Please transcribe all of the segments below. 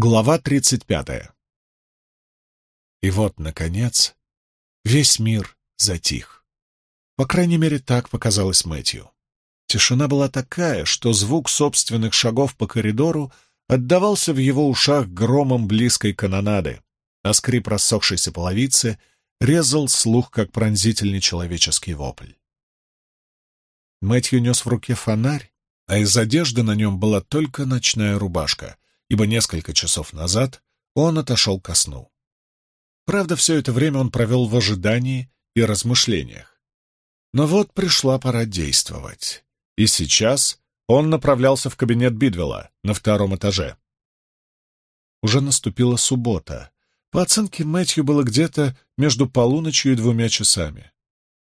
Глава тридцать пятая. И вот, наконец, весь мир затих. По крайней мере, так показалось Мэтью. Тишина была такая, что звук собственных шагов по коридору отдавался в его ушах громом близкой канонады, а скрип рассохшейся половицы резал слух, как пронзительный человеческий вопль. Мэтью нес в руке фонарь, а из одежды на нем была только ночная рубашка — ибо несколько часов назад он отошел ко сну. Правда, все это время он провел в ожидании и размышлениях. Но вот пришла пора действовать. И сейчас он направлялся в кабинет Бидвелла на втором этаже. Уже наступила суббота. По оценке Мэтью было где-то между полуночью и двумя часами.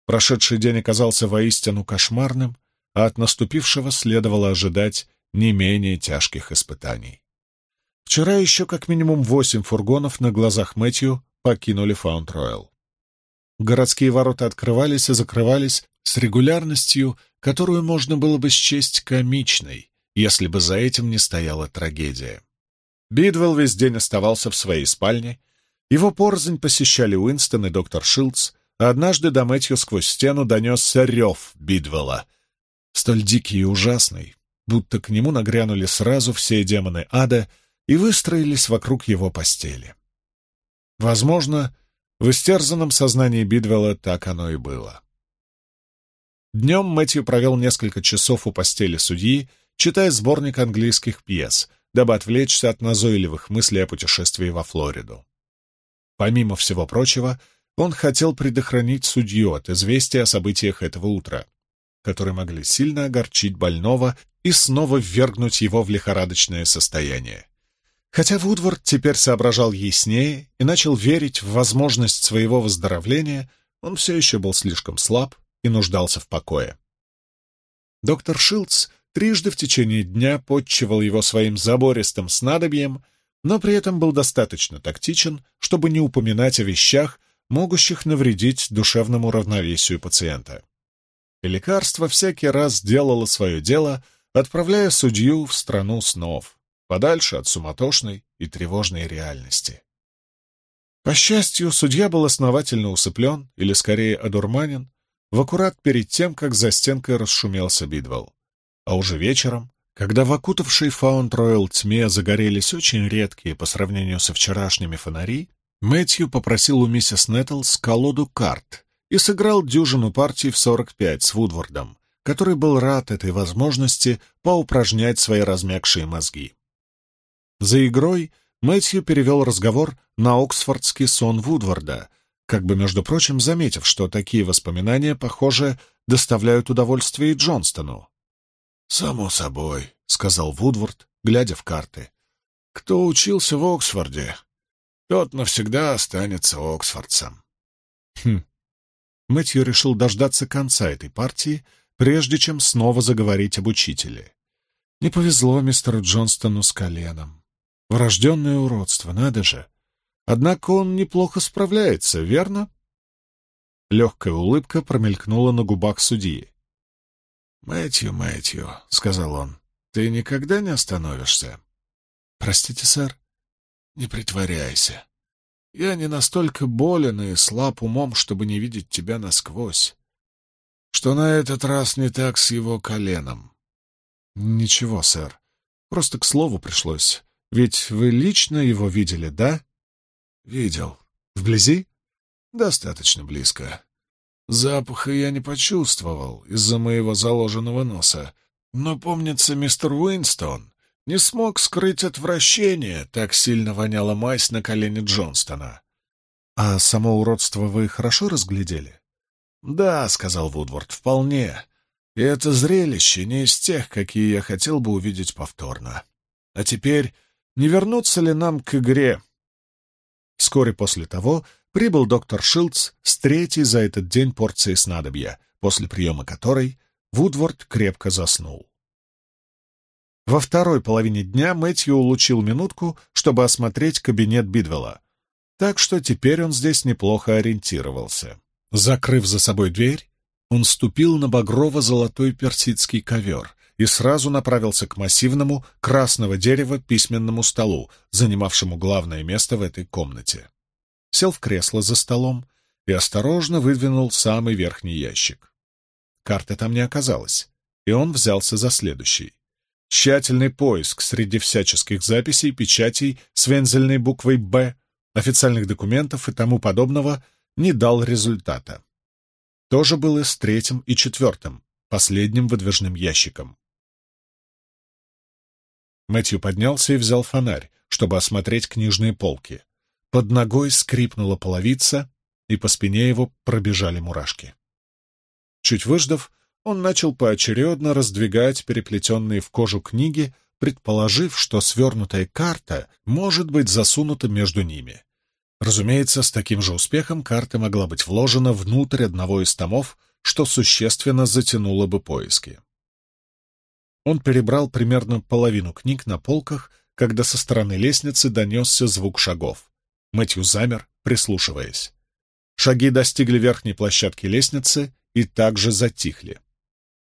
Прошедший день оказался воистину кошмарным, а от наступившего следовало ожидать не менее тяжких испытаний. Вчера еще как минимум восемь фургонов на глазах Мэтью покинули Фаунд-Ройл. Городские ворота открывались и закрывались с регулярностью, которую можно было бы счесть комичной, если бы за этим не стояла трагедия. Бидвелл весь день оставался в своей спальне, его порзнь посещали Уинстон и доктор Шилдс, а однажды до Мэтью сквозь стену донесся рев Бидвелла, столь дикий и ужасный, будто к нему нагрянули сразу все демоны ада и выстроились вокруг его постели. Возможно, в истерзанном сознании Бидвелла так оно и было. Днем Мэтью провел несколько часов у постели судьи, читая сборник английских пьес, дабы отвлечься от назойливых мыслей о путешествии во Флориду. Помимо всего прочего, он хотел предохранить судью от известия о событиях этого утра, которые могли сильно огорчить больного и снова ввергнуть его в лихорадочное состояние. Хотя Вудвард теперь соображал яснее и начал верить в возможность своего выздоровления, он все еще был слишком слаб и нуждался в покое. Доктор Шилдс трижды в течение дня подчивал его своим забористым снадобьем, но при этом был достаточно тактичен, чтобы не упоминать о вещах, могущих навредить душевному равновесию пациента. И лекарство всякий раз делало свое дело, отправляя судью в страну снов подальше от суматошной и тревожной реальности. По счастью, судья был основательно усыплен, или скорее одурманен, в аккурат перед тем, как за стенкой расшумелся Бидвелл. А уже вечером, когда в окутавшей Фаунд-Ройл тьме загорелись очень редкие по сравнению со вчерашними фонари, Мэтью попросил у миссис Нэттлс колоду карт и сыграл дюжину партий в 45 с Вудвардом, который был рад этой возможности поупражнять свои размягшие мозги. За игрой Мэтью перевел разговор на оксфордский сон Вудварда, как бы, между прочим, заметив, что такие воспоминания, похоже, доставляют удовольствие и Джонстону. «Само собой», — сказал Вудвард, глядя в карты. «Кто учился в Оксфорде, тот навсегда останется Оксфордцем». Хм. Мэтью решил дождаться конца этой партии, прежде чем снова заговорить об учителе. Не повезло мистеру Джонстону с коленом. Врожденное уродство, надо же. Однако он неплохо справляется, верно? Легкая улыбка промелькнула на губах судьи. «Мэтью, Мэтью», — сказал он, — «ты никогда не остановишься?» «Простите, сэр?» «Не притворяйся. Я не настолько болен и слаб умом, чтобы не видеть тебя насквозь. Что на этот раз не так с его коленом?» «Ничего, сэр. Просто к слову пришлось. Ведь вы лично его видели, да? Видел. Вблизи? Достаточно близко. Запаха я не почувствовал из-за моего заложенного носа, но, помнится, мистер Уинстон не смог скрыть отвращение, так сильно воняла мазь на колени Джонстона. — А само уродство вы хорошо разглядели? — Да, — сказал Вудворд, — вполне. И это зрелище не из тех, какие я хотел бы увидеть повторно. А теперь не вернуться ли нам к игре. Вскоре после того прибыл доктор Шилдс с третьей за этот день порцией снадобья, после приема которой Вудворд крепко заснул. Во второй половине дня Мэтью улучил минутку, чтобы осмотреть кабинет Бидвелла, так что теперь он здесь неплохо ориентировался. Закрыв за собой дверь, он ступил на багрово-золотой персидский ковер, и сразу направился к массивному красного дерева письменному столу, занимавшему главное место в этой комнате. Сел в кресло за столом и осторожно выдвинул самый верхний ящик. Карты там не оказалось, и он взялся за следующий. Тщательный поиск среди всяческих записей, печатей с вензельной буквой «Б», официальных документов и тому подобного не дал результата. То же было с третьим и четвертым, последним выдвижным ящиком. Мэтью поднялся и взял фонарь, чтобы осмотреть книжные полки. Под ногой скрипнула половица, и по спине его пробежали мурашки. Чуть выждав, он начал поочередно раздвигать переплетенные в кожу книги, предположив, что свернутая карта может быть засунута между ними. Разумеется, с таким же успехом карта могла быть вложена внутрь одного из томов, что существенно затянуло бы поиски. Он перебрал примерно половину книг на полках, когда со стороны лестницы донесся звук шагов. Мэтью замер, прислушиваясь. Шаги достигли верхней площадки лестницы и также затихли.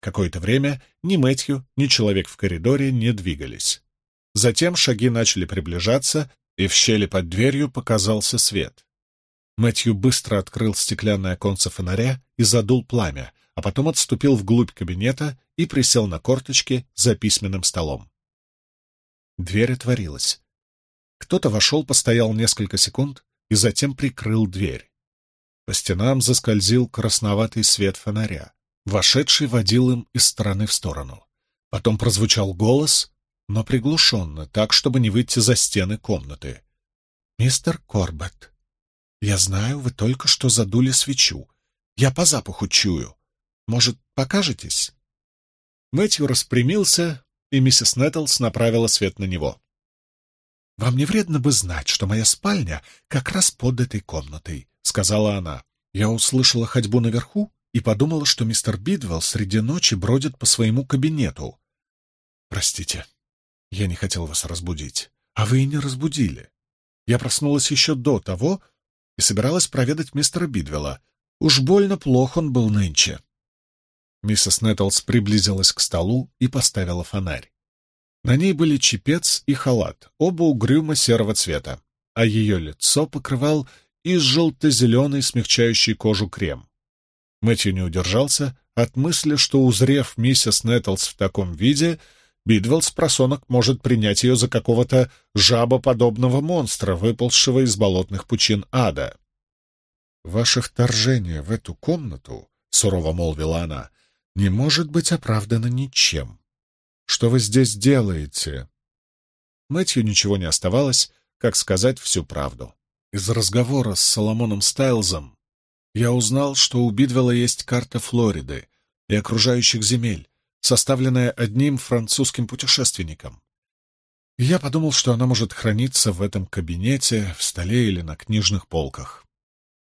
Какое-то время ни Мэтью, ни человек в коридоре не двигались. Затем шаги начали приближаться, и в щели под дверью показался свет. Мэтью быстро открыл стеклянное оконце фонаря и задул пламя, а потом отступил вглубь кабинета и присел на корточки за письменным столом. Дверь отворилась. Кто-то вошел, постоял несколько секунд и затем прикрыл дверь. По стенам заскользил красноватый свет фонаря. Вошедший водил им из стороны в сторону. Потом прозвучал голос, но приглушенно, так, чтобы не выйти за стены комнаты. «Мистер Корбет, я знаю, вы только что задули свечу. Я по запаху чую. Может, покажетесь?» Мэтью распрямился, и миссис Нэттлс направила свет на него. «Вам не вредно бы знать, что моя спальня как раз под этой комнатой», — сказала она. «Я услышала ходьбу наверху и подумала, что мистер Бидвелл среди ночи бродит по своему кабинету. Простите, я не хотел вас разбудить, а вы и не разбудили. Я проснулась еще до того и собиралась проведать мистера Бидвелла. Уж больно плох он был нынче. Миссис Нэттлс приблизилась к столу и поставила фонарь. На ней были чепец и халат, оба угрюмо серого цвета, а ее лицо покрывал из желто-зеленый смягчающий кожу крем. Мэтью не удержался от мысли, что, узрев миссис Нэттлс в таком виде, Бидвелл с просонок может принять ее за какого-то жабоподобного монстра, выползшего из болотных пучин ада. «Ваше вторжение в эту комнату, — сурово молвила она, — не может быть оправдано ничем. Что вы здесь делаете?» Мэтью ничего не оставалось, как сказать всю правду. Из разговора с Соломоном Стайлзом я узнал, что у Бидвелла есть карта Флориды и окружающих земель, составленная одним французским путешественником. И я подумал, что она может храниться в этом кабинете, в столе или на книжных полках.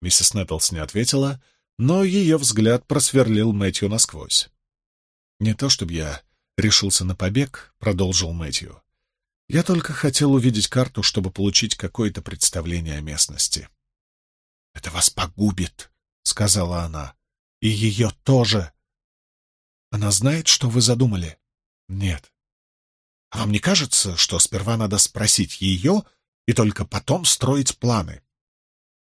Миссис Нэттлс не ответила, но ее взгляд просверлил Мэтью насквозь. «Не то чтобы я решился на побег», — продолжил Мэтью. «Я только хотел увидеть карту, чтобы получить какое-то представление о местности». «Это вас погубит», — сказала она. «И ее тоже». «Она знает, что вы задумали?» «Нет». «А вам не кажется, что сперва надо спросить ее и только потом строить планы?»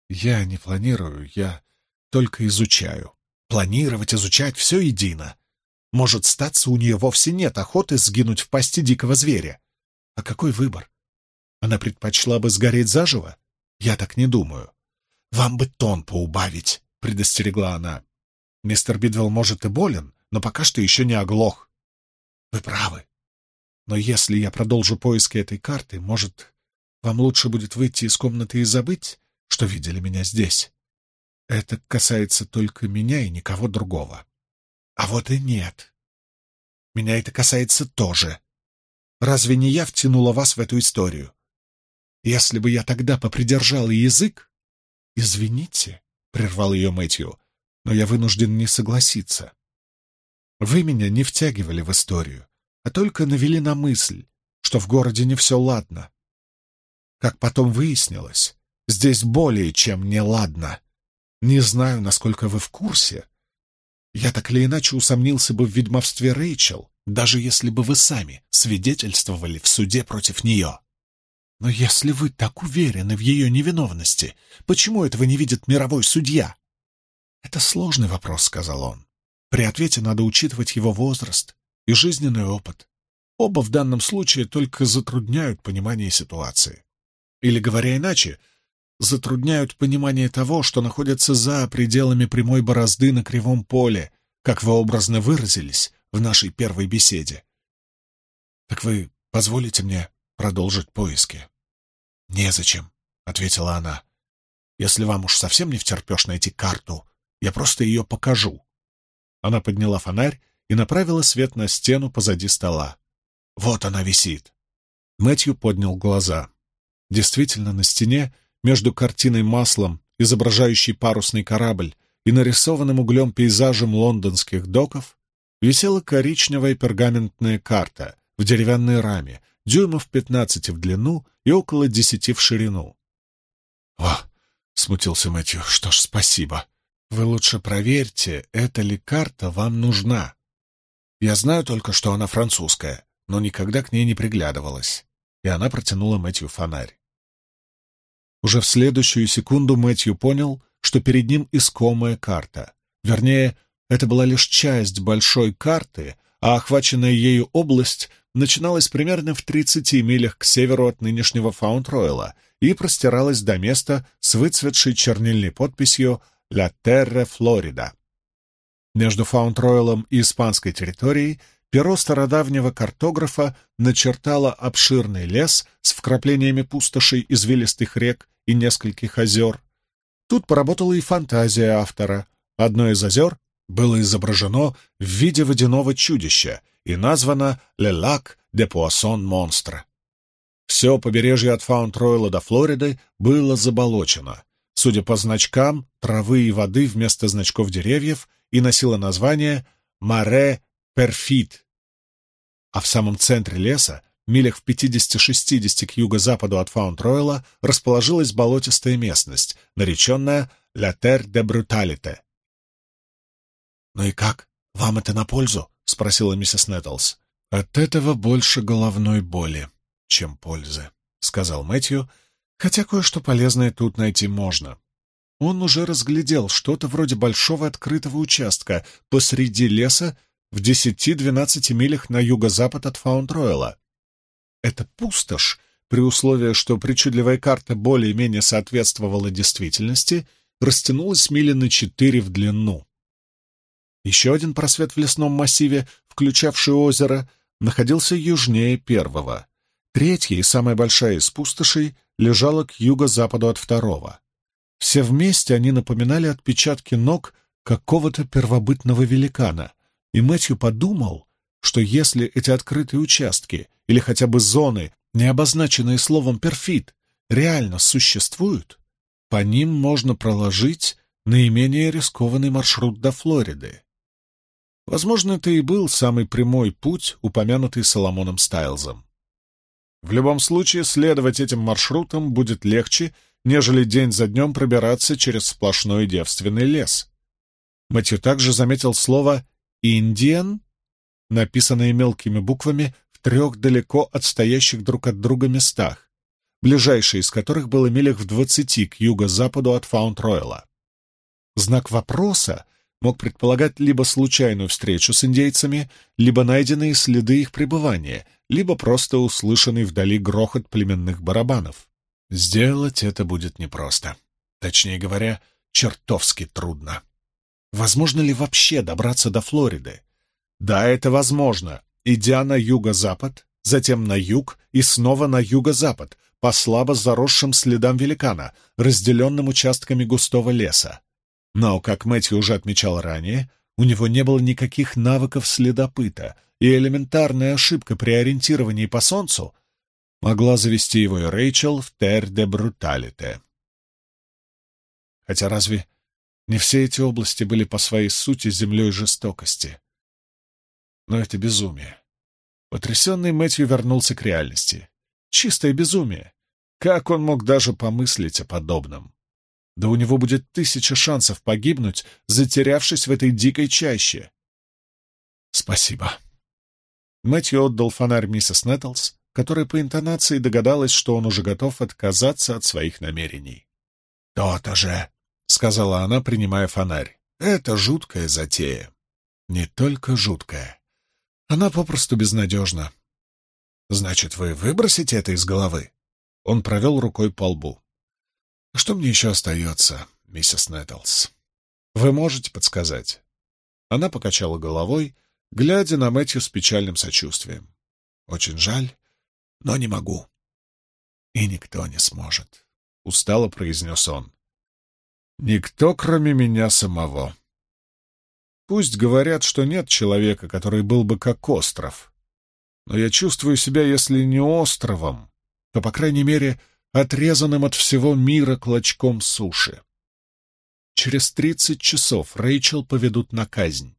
«Я не планирую, я только изучаю. Планировать, изучать — все едино. Может, статься у нее вовсе нет охоты сгинуть в пасти дикого зверя. А какой выбор? Она предпочла бы сгореть заживо? Я так не думаю. «Вам бы тон поубавить», — предостерегла она. «Мистер Бидвелл, может, и болен, но пока что еще не оглох». «Вы правы. Но если я продолжу поиски этой карты, может, вам лучше будет выйти из комнаты и забыть, что видели меня здесь. Это касается только меня и никого другого. А вот и нет. Меня это касается тоже. Разве не я втянула вас в эту историю? Если бы я тогда попридержала язык, «Извините», — прервал ее Мэтью, — «но я вынужден не согласиться. Вы меня не втягивали в историю, а только навели на мысль, что в городе не все ладно. Как потом выяснилось, здесь более чем не ладно. Не знаю, насколько вы в курсе. Я так или иначе усомнился бы в ведьмовстве Рэйчел, даже если бы вы сами свидетельствовали в суде против нее. Но если вы так уверены в ее невиновности, почему этого не видит мировой судья? Это сложный вопрос, сказал он. При ответе надо учитывать его возраст и жизненный опыт. Оба в данном случае только затрудняют понимание ситуации. Или, говоря иначе, затрудняют понимание того, что находится за пределами прямой борозды на кривом поле, как вы образно выразились в нашей первой беседе. Так вы позволите мне продолжить поиски? Незачем, — ответила она. Если вам уж совсем не втерпешь найти карту, я просто ее покажу. Она подняла фонарь и направила свет на стену позади стола. Вот она висит. Мэтью поднял глаза. Действительно, на стене, между картиной маслом, изображающей парусный корабль, и нарисованным углем пейзажем лондонских доков, висела коричневая пергаментная карта в деревянной раме, дюймов пятнадцати в длину и около десяти в ширину. «О!» — смутился Мэтью. «Что ж, спасибо. Вы лучше проверьте, эта ли карта вам нужна. Я знаю только, что она французская, но никогда к ней не приглядывалась». И она протянула Мэтью фонарь. Уже в следующую секунду Мэтью понял, что перед ним искомая карта. Вернее, это была лишь часть большой карты, а охваченная ею область начиналась примерно в 30 милях к северу от нынешнего Фаунд-Ройла и простиралась до места с выцветшей чернильной подписью «Ла Терре Флорида». Между Фаунд-Ройлом и испанской территорией перо стародавнего картографа начертало обширный лес с вкраплениями пустошей извилистых рек и нескольких озер. Тут поработала и фантазия автора. Одно из озер было изображено в виде водяного чудища и названо «Le Lac de Poisson Monstre». Все побережье от Фаунд-Ройла до Флориды было заболочено. Судя по значкам, травы и воды вместо значков деревьев и носило название «Маре Перфит». А в самом центре леса, милях в 50-60 к юго-западу от Фаунд-Ройла, расположилась болотистая местность, нареченная «La Terre de Brutalite» «Ну и как? Вам это на пользу?» — спросила миссис Нэттлс. «От этого больше головной боли, чем пользы», — сказал Мэтью, хотя кое-что полезное тут найти можно. Он уже разглядел что-то вроде большого открытого участка посреди леса в десяти-двенадцати милях на юго-запад от Фаунд-Ройла. Это пустошь, при условии, что причудливая карта более-менее соответствовала действительности, растянулась мили на четыре в длину. Еще один просвет в лесном массиве, включавший озеро, находился южнее первого. Третья и самая большая из пустошей лежала к юго-западу от второго. Все вместе они напоминали отпечатки ног какого-то первобытного великана, и Мэтью подумал, что если эти открытые участки или хотя бы зоны, не обозначенные словом «перфит», реально существуют, по ним можно проложить наименее рискованный маршрут до Флориды. Возможно, это и был самый прямой путь, упомянутый Соломоном Стайлзом. В любом случае, следовать этим маршрутам будет легче, нежели день за днем пробираться через сплошной девственный лес. Мэтью также заметил слово «индиан», написанное мелкими буквами в трех далеко отстоящих друг от друга местах, ближайший из которых был милях в двадцати к юго-западу от Фаунд-Ройла. Знак вопроса — мог предполагать либо случайную встречу с индейцами, либо найденные следы их пребывания, либо просто услышанный вдали грохот племенных барабанов. Сделать это будет непросто. Точнее говоря, чертовски трудно. Возможно ли вообще добраться до Флориды? Да, это возможно, идя на юго-запад, затем на юг и снова на юго-запад, по слабо заросшим следам великана, разделенным участками густого леса. Но, как Мэтью уже отмечал ранее, у него не было никаких навыков следопыта, и элементарная ошибка при ориентировании по солнцу могла завести его и Рэйчел в Тер де Бруталите. Хотя разве не все эти области были по своей сути землей жестокости? Но это безумие. Потрясенный Мэтью вернулся к реальности. Чистое безумие. Как он мог даже помыслить о подобном? Да у него будет тысяча шансов погибнуть, затерявшись в этой дикой чаще. Спасибо. Мэтью отдал фонарь миссис Нэттлс, которая по интонации догадалась, что он уже готов отказаться от своих намерений. «То-то же!» — сказала она, принимая фонарь. «Это жуткая затея». «Не только жуткая. Она попросту безнадежна». «Значит, вы выбросите это из головы?» Он провел рукой по лбу. «А «Что мне еще остается, миссис Нэттлс? Вы можете подсказать?» Она покачала головой, глядя на Мэтью с печальным сочувствием. «Очень жаль, но не могу. И никто не сможет», — устало произнес он. «Никто, кроме меня самого. Пусть говорят, что нет человека, который был бы как остров. Но я чувствую себя, если не островом, то, по крайней мере, отрезанным от всего мира клочком суши. Через тридцать часов Рэйчел поведут на казнь.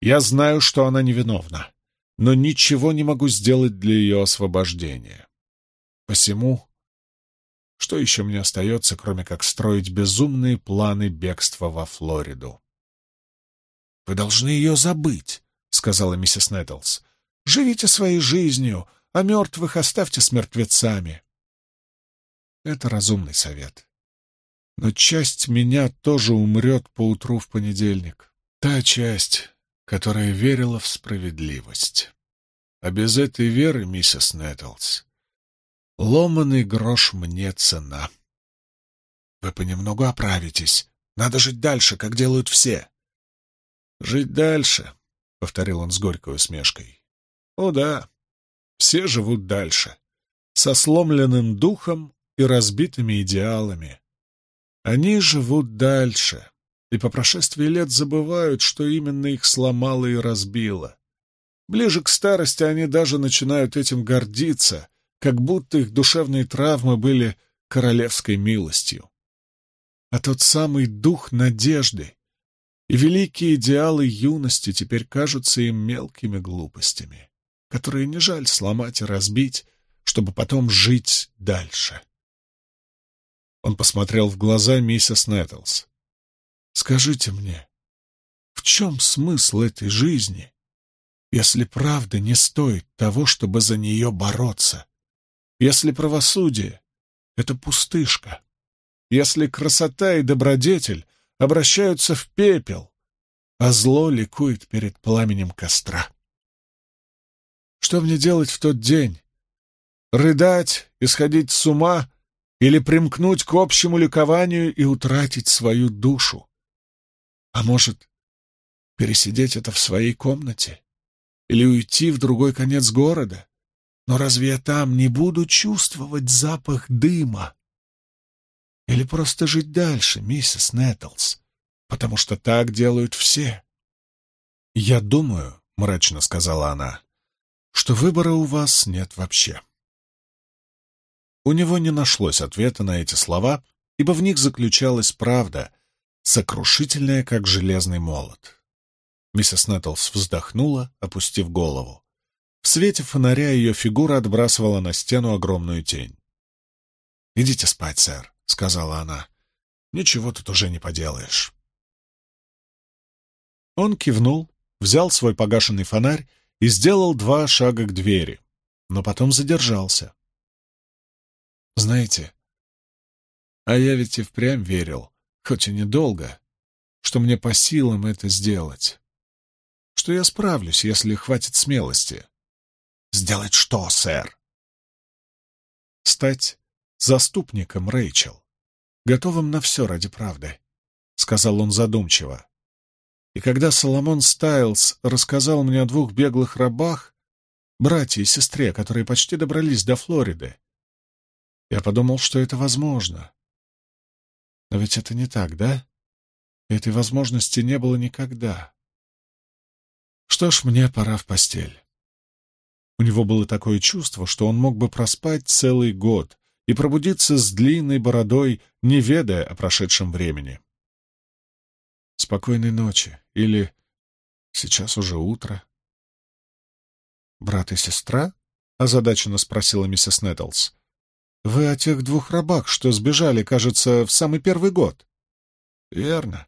Я знаю, что она невиновна, но ничего не могу сделать для ее освобождения. Посему, что еще мне остается, кроме как строить безумные планы бегства во Флориду? — Вы должны ее забыть, — сказала миссис Нэттлс. — Живите своей жизнью, а мертвых оставьте с мертвецами. Это разумный совет. Но часть меня тоже умрет поутру в понедельник. Та часть, которая верила в справедливость. А без этой веры, миссис Нэттлс, ломаный грош мне цена. Вы понемногу оправитесь. Надо жить дальше, как делают все. Жить дальше, — повторил он с горькой усмешкой. О да, все живут дальше, со сломленным духом и разбитыми идеалами. Они живут дальше, и по прошествии лет забывают, что именно их сломало и разбило. Ближе к старости они даже начинают этим гордиться, как будто их душевные травмы были королевской милостью. А тот самый дух надежды и великие идеалы юности теперь кажутся им мелкими глупостями, которые не жаль сломать и разбить, чтобы потом жить дальше. Он посмотрел в глаза миссис Нэттлс. «Скажите мне, в чем смысл этой жизни, если правда не стоит того, чтобы за нее бороться? Если правосудие — это пустышка? Если красота и добродетель обращаются в пепел, а зло ликует перед пламенем костра? Что мне делать в тот день? Рыдать, исходить с ума или примкнуть к общему ликованию и утратить свою душу? А может, пересидеть это в своей комнате? Или уйти в другой конец города? Но разве я там не буду чувствовать запах дыма? Или просто жить дальше, миссис Нэттлс, потому что так делают все? «Я думаю», — мрачно сказала она, — «что выбора у вас нет вообще». У него не нашлось ответа на эти слова, ибо в них заключалась правда, сокрушительная, как железный молот. Миссис Нэттлс вздохнула, опустив голову. В свете фонаря ее фигура отбрасывала на стену огромную тень. «Идите спать, сэр», — сказала она. «Ничего тут уже не поделаешь». Он кивнул, взял свой погашенный фонарь и сделал два шага к двери, но потом задержался. Знаете, а я ведь и впрямь верил, хоть и недолго, что мне по силам это сделать. Что я справлюсь, если хватит смелости. Сделать что, сэр? Стать заступником Рэйчел, готовым на все ради правды, — сказал он задумчиво. И когда Соломон Стайлз рассказал мне о двух беглых рабах, братья и сестре, которые почти добрались до Флориды, я подумал, что это возможно. Но ведь это не так, да? Этой возможности не было никогда. Что ж, мне пора в постель. У него было такое чувство, что он мог бы проспать целый год и пробудиться с длинной бородой, не ведая о прошедшем времени. Спокойной ночи. Или сейчас уже утро. «Брат и сестра?» — озадаченно спросила миссис Нэттлс. Вы о тех двух рабах, что сбежали, кажется, в самый первый год. Верно.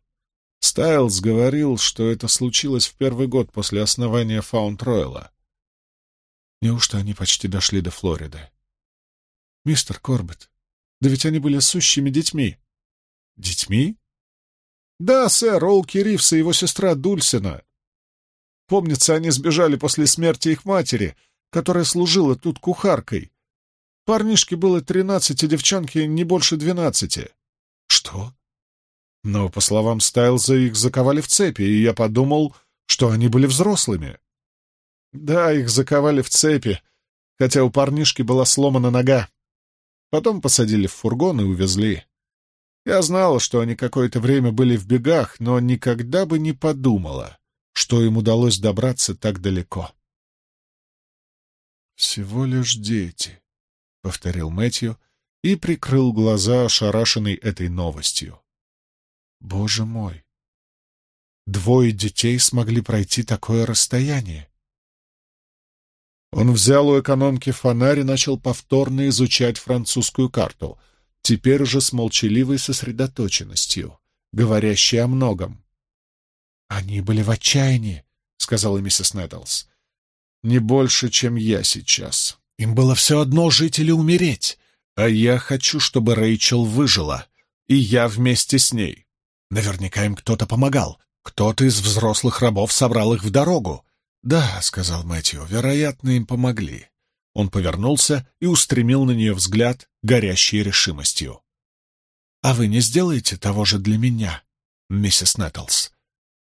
Стайлз говорил, что это случилось в первый год после основания Фаунд-Ройла. Неужто они почти дошли до Флориды? Мистер Корбет, да ведь они были сущими детьми. Детьми? Да, сэр, Олки Ривс и его сестра Дульсина. Помнится, они сбежали после смерти их матери, которая служила тут кухаркой. Парнишке было тринадцать, а девчонке не больше двенадцати. Что? Но, по словам Стайлза, их заковали в цепи, и я подумал, что они были взрослыми. Да, их заковали в цепи, хотя у парнишки была сломана нога. Потом посадили в фургон и увезли. Я знала, что они какое-то время были в бегах, но никогда бы не подумала, что им удалось добраться так далеко. «Всего лишь дети», — повторил Мэтью и прикрыл глаза, ошарашенный этой новостью. «Боже мой! Двое детей смогли пройти такое расстояние!» Он взял у экономки фонарь и начал повторно изучать французскую карту, теперь уже с молчаливой сосредоточенностью, говорящей о многом. «Они были в отчаянии», — сказала миссис Нэттлс. «Не больше, чем я сейчас. Им было все одно жить или умереть, а я хочу, чтобы Рэйчел выжила, и я вместе с ней. Наверняка им кто-то помогал, кто-то из взрослых рабов собрал их в дорогу. «Да», — сказал Мэтью, — «вероятно, им помогли». Он повернулся и устремил на нее взгляд, горящий решимостью. «А вы не сделаете того же для меня, миссис Нэттлс?»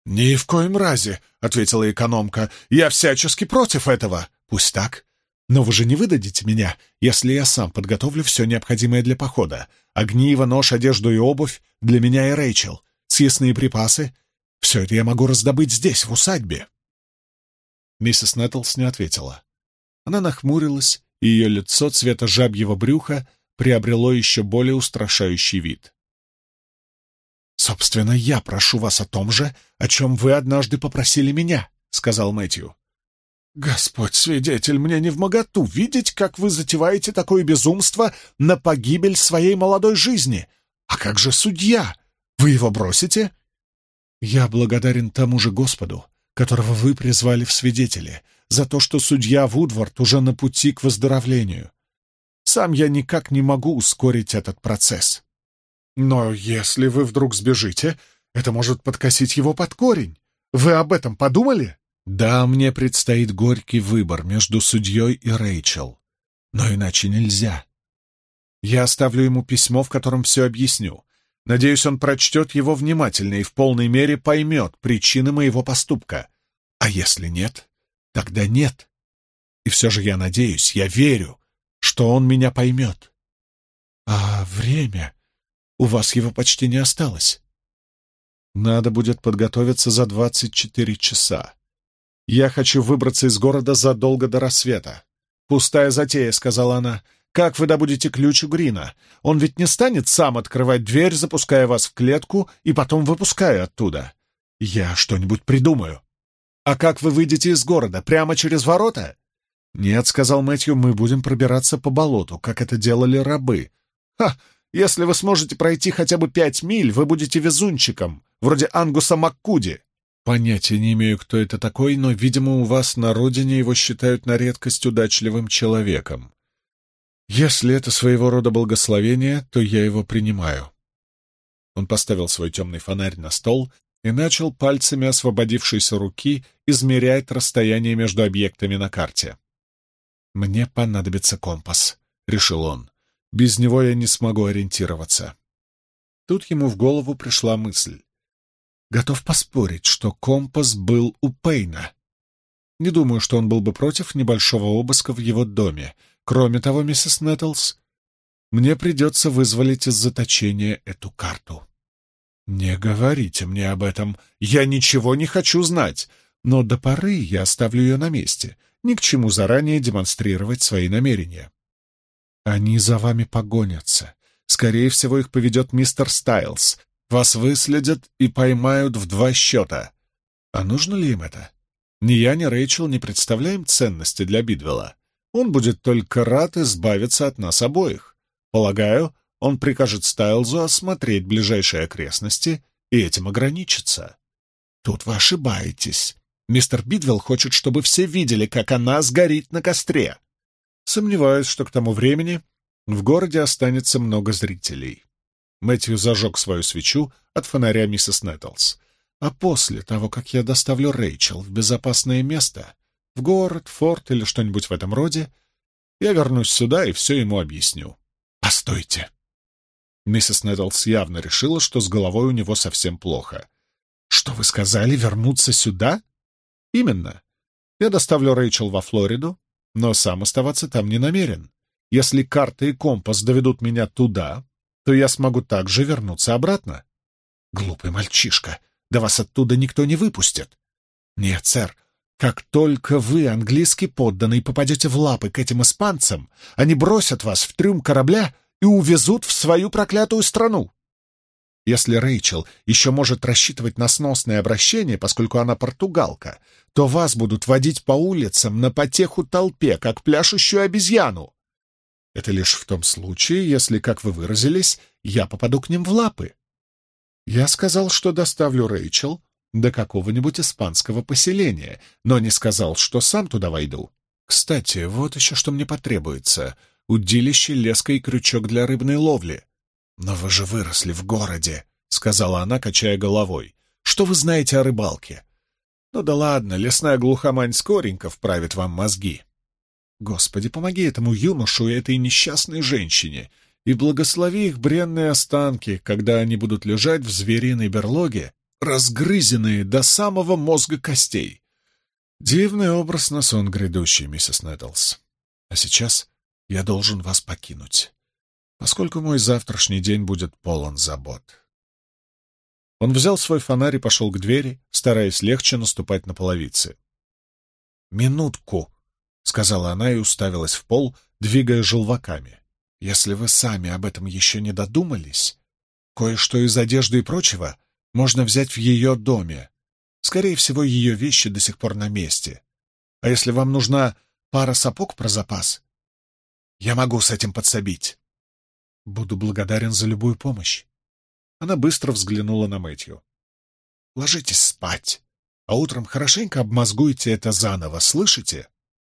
«Ни в коем разе», — ответила экономка. «Я всячески против этого». «Пусть так. Но вы же не выдадите меня, если я сам подготовлю все необходимое для похода. Огниво, нож, одежду и обувь для меня и Рэйчел, съестные припасы. Все это я могу раздобыть здесь, в усадьбе». Миссис Нэттлс не ответила. Она нахмурилась, и ее лицо цвета жабьего брюха приобрело еще более устрашающий вид. «Собственно, я прошу вас о том же, о чем вы однажды попросили меня», — сказал Мэтью. «Господь свидетель, мне не в моготу видеть, как вы затеваете такое безумство на погибель своей молодой жизни. А как же судья? Вы его бросите?» «Я благодарен тому же Господу, которого вы призвали в свидетели, за то, что судья Вудвард уже на пути к выздоровлению. Сам я никак не могу ускорить этот процесс. Но если вы вдруг сбежите, это может подкосить его под корень. Вы об этом подумали? Да, мне предстоит горький выбор между судьей и Рэйчел. Но иначе нельзя. Я оставлю ему письмо, в котором все объясню. Надеюсь, он прочтет его внимательно и в полной мере поймет причины моего поступка. А если нет, тогда нет. И все же я надеюсь, я верю, что он меня поймет. А время? У вас его почти не осталось. Надо будет подготовиться за двадцать четыре часа. Я хочу выбраться из города задолго до рассвета. Пустая затея, — сказала она. Как вы добудете ключ у Грина? Он ведь не станет сам открывать дверь, запуская вас в клетку и потом выпуская оттуда. Я что-нибудь придумаю. А как вы выйдете из города? Прямо через ворота? Нет, сказал Мэтью, мы будем пробираться по болоту, как это делали рабы. Ха! Если вы сможете пройти хотя бы пять миль, вы будете везунчиком, вроде Ангуса Маккуди. Понятия не имею, кто это такой, но, видимо, у вас на родине его считают на редкость удачливым человеком. Если это своего рода благословение, то я его принимаю. Он поставил свой темный фонарь на стол и начал пальцами освободившейся руки измерять расстояние между объектами на карте. «Мне понадобится компас», — решил он. «Без него я не смогу ориентироваться». Тут ему в голову пришла мысль. Готов поспорить, что компас был у Пейна. Не думаю, что он был бы против небольшого обыска в его доме — Кроме того, миссис Нэттлс, мне придется вызволить из заточения эту карту. Не говорите мне об этом. Я ничего не хочу знать. Но до поры я оставлю ее на месте. Ни к чему заранее демонстрировать свои намерения. Они за вами погонятся. Скорее всего, их поведет мистер Стайлз. Вас выследят и поймают в два счета. А нужно ли им это? Ни я, ни Рэйчел не представляем ценности для Бидвелла. Он будет только рад избавиться от нас обоих. Полагаю, он прикажет Стайлзу осмотреть ближайшие окрестности и этим ограничиться. Тут вы ошибаетесь. Мистер Бидвелл хочет, чтобы все видели, как она сгорит на костре. Сомневаюсь, что к тому времени в городе останется много зрителей. Мэтью зажег свою свечу от фонаря миссис Нэттлс. А после того, как я доставлю Рэйчел в безопасное место, в город, форт или что-нибудь в этом роде, я вернусь сюда и все ему объясню. Постойте. Миссис Нэттлс явно решила, что с головой у него совсем плохо. Что вы сказали, вернуться сюда? Именно. Я доставлю Рэйчел во Флориду, но сам оставаться там не намерен. Если карта и компас доведут меня туда, то я смогу также вернуться обратно. Глупый мальчишка, да вас оттуда никто не выпустит. Нет, сэр, как только вы, английский подданный, попадете в лапы к этим испанцам, они бросят вас в трюм корабля и увезут в свою проклятую страну. Если Рэйчел еще может рассчитывать на сносное обращение, поскольку она португалка, то вас будут водить по улицам на потеху толпе, как пляшущую обезьяну. Это лишь в том случае, если, как вы выразились, я попаду к ним в лапы. Я сказал, что доставлю Рэйчел до какого-нибудь испанского поселения, но не сказал, что сам туда войду. Кстати, вот еще что мне потребуется — удилище, леска и крючок для рыбной ловли. «Но вы же выросли в городе», — сказала она, качая головой. «Что вы знаете о рыбалке?» «Ну да ладно, лесная глухомань скоренько вправит вам мозги». «Господи, помоги этому юношу и этой несчастной женщине, и благослови их бренные останки, когда они будут лежать в звериной берлоге, разгрызенные до самого мозга костей». Дивный образ на сон грядущий, миссис Нэттлс. А сейчас я должен вас покинуть поскольку мой завтрашний день будет полон забот. Он взял свой фонарь и пошел к двери, стараясь легче наступать на половицы. «Минутку», — сказала она и уставилась в пол, двигая желваками. «Если вы сами об этом еще не додумались, кое-что из одежды и прочего можно взять в ее доме. Скорее всего, ее вещи до сих пор на месте. А если вам нужна пара сапог про запас, я могу с этим подсобить». Буду благодарен за любую помощь. Она быстро взглянула на Мэтью. Ложитесь спать, а утром хорошенько обмозгуйте это заново, слышите?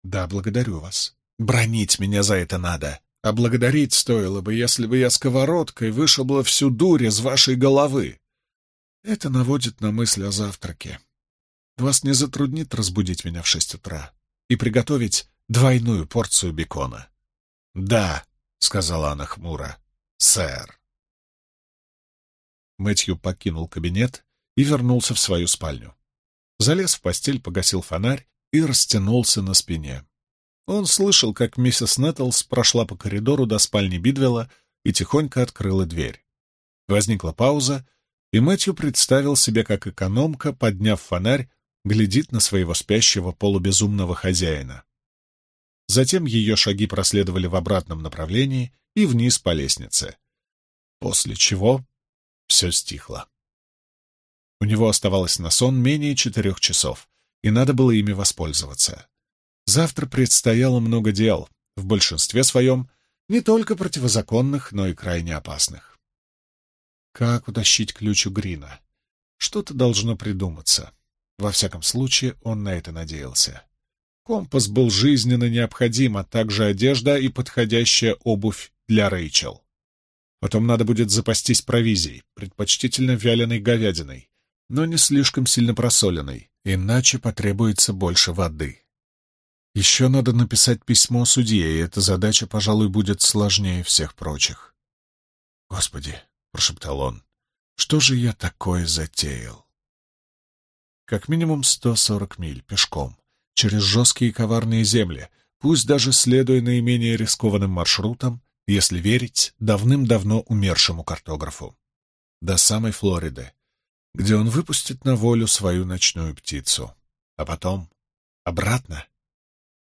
Да, благодарю вас. Бронить меня за это надо. А благодарить стоило бы, если бы я сковородкой вышибла всю дурь из вашей головы. Это наводит на мысль о завтраке. Вас не затруднит разбудить меня в шесть утра и приготовить двойную порцию бекона. Да, — сказала она хмуро. «Сэр». Мэтью покинул кабинет и вернулся в свою спальню. Залез в постель, погасил фонарь и растянулся на спине. Он слышал, как миссис Нэттлс прошла по коридору до спальни Бидвелла и тихонько открыла дверь. Возникла пауза, и Мэтью представил себе, как экономка, подняв фонарь, глядит на своего спящего полубезумного хозяина. Затем ее шаги проследовали в обратном направлении и вниз по лестнице. После чего все стихло. У него оставалось на сон менее четырех часов, и надо было ими воспользоваться. Завтра предстояло много дел, в большинстве своем не только противозаконных, но и крайне опасных. Как утащить ключ у Грина? Что-то должно придуматься. Во всяком случае, он на это надеялся. Компас был жизненно необходим, а также одежда и подходящая обувь для Рэйчел. Потом надо будет запастись провизией, предпочтительно вяленой говядиной, но не слишком сильно просоленной, иначе потребуется больше воды. Еще надо написать письмо судье, и эта задача, пожалуй, будет сложнее всех прочих. «Господи!» — прошептал он. «Что же я такое затеял?» Как минимум сто сорок миль пешком через жесткие коварные земли, пусть даже следуя наименее рискованным маршрутам, если верить давным-давно умершему картографу. До самой Флориды, где он выпустит на волю свою ночную птицу. А потом обратно,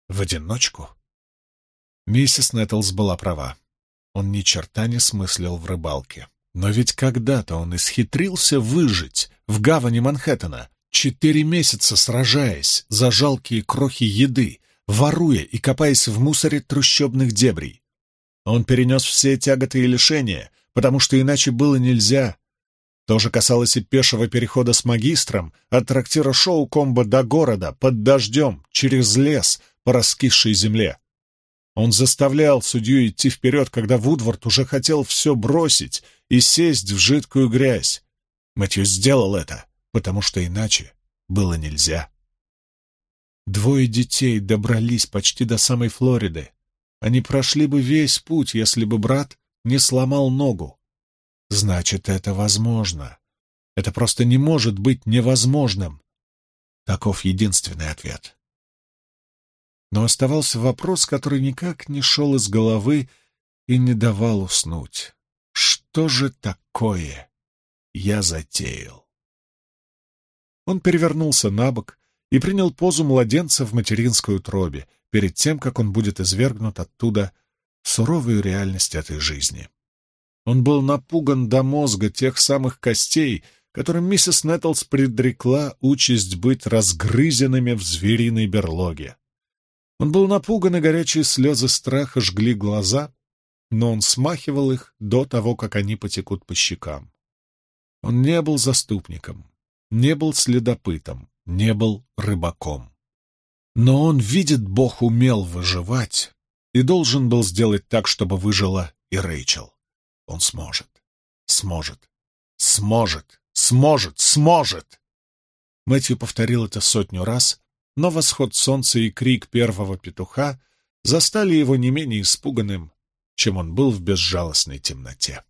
в одиночку. Миссис Нэттлс была права. Он ни черта не смыслил в рыбалке. Но ведь когда-то он исхитрился выжить в гавани Манхэттена, Четыре месяца сражаясь за жалкие крохи еды, воруя и копаясь в мусоре трущобных дебрей. Он перенес все тяготы и лишения, потому что иначе было нельзя. То же касалось и пешего перехода с магистром от трактира шоу комбо до города, под дождем, через лес, по раскисшей земле. Он заставлял судью идти вперед, когда Вудвард уже хотел все бросить и сесть в жидкую грязь. Мэтью сделал это, потому что иначе было нельзя. Двое детей добрались почти до самой Флориды. Они прошли бы весь путь, если бы брат не сломал ногу. Значит, это возможно. Это просто не может быть невозможным. Таков единственный ответ. Но оставался вопрос, который никак не шел из головы и не давал уснуть. Что же такое я затеял? Он перевернулся на бок и принял позу младенца в материнской утробе перед тем, как он будет извергнут оттуда в суровую реальность этой жизни. Он был напуган до мозга тех самых костей, которым миссис Нэттлс предрекла участь быть разгрызенными в звериной берлоге. Он был напуган, и горячие слезы страха жгли глаза, но он смахивал их до того, как они потекут по щекам. Он не был заступником, не был следопытом, не был рыбаком. Но он видит, Бог умел выживать и должен был сделать так, чтобы выжила и Рэйчел. Он сможет, сможет, сможет, сможет, сможет. Мэтью повторил это сотню раз, но восход солнца и крик первого петуха застали его не менее испуганным, чем он был в безжалостной темноте.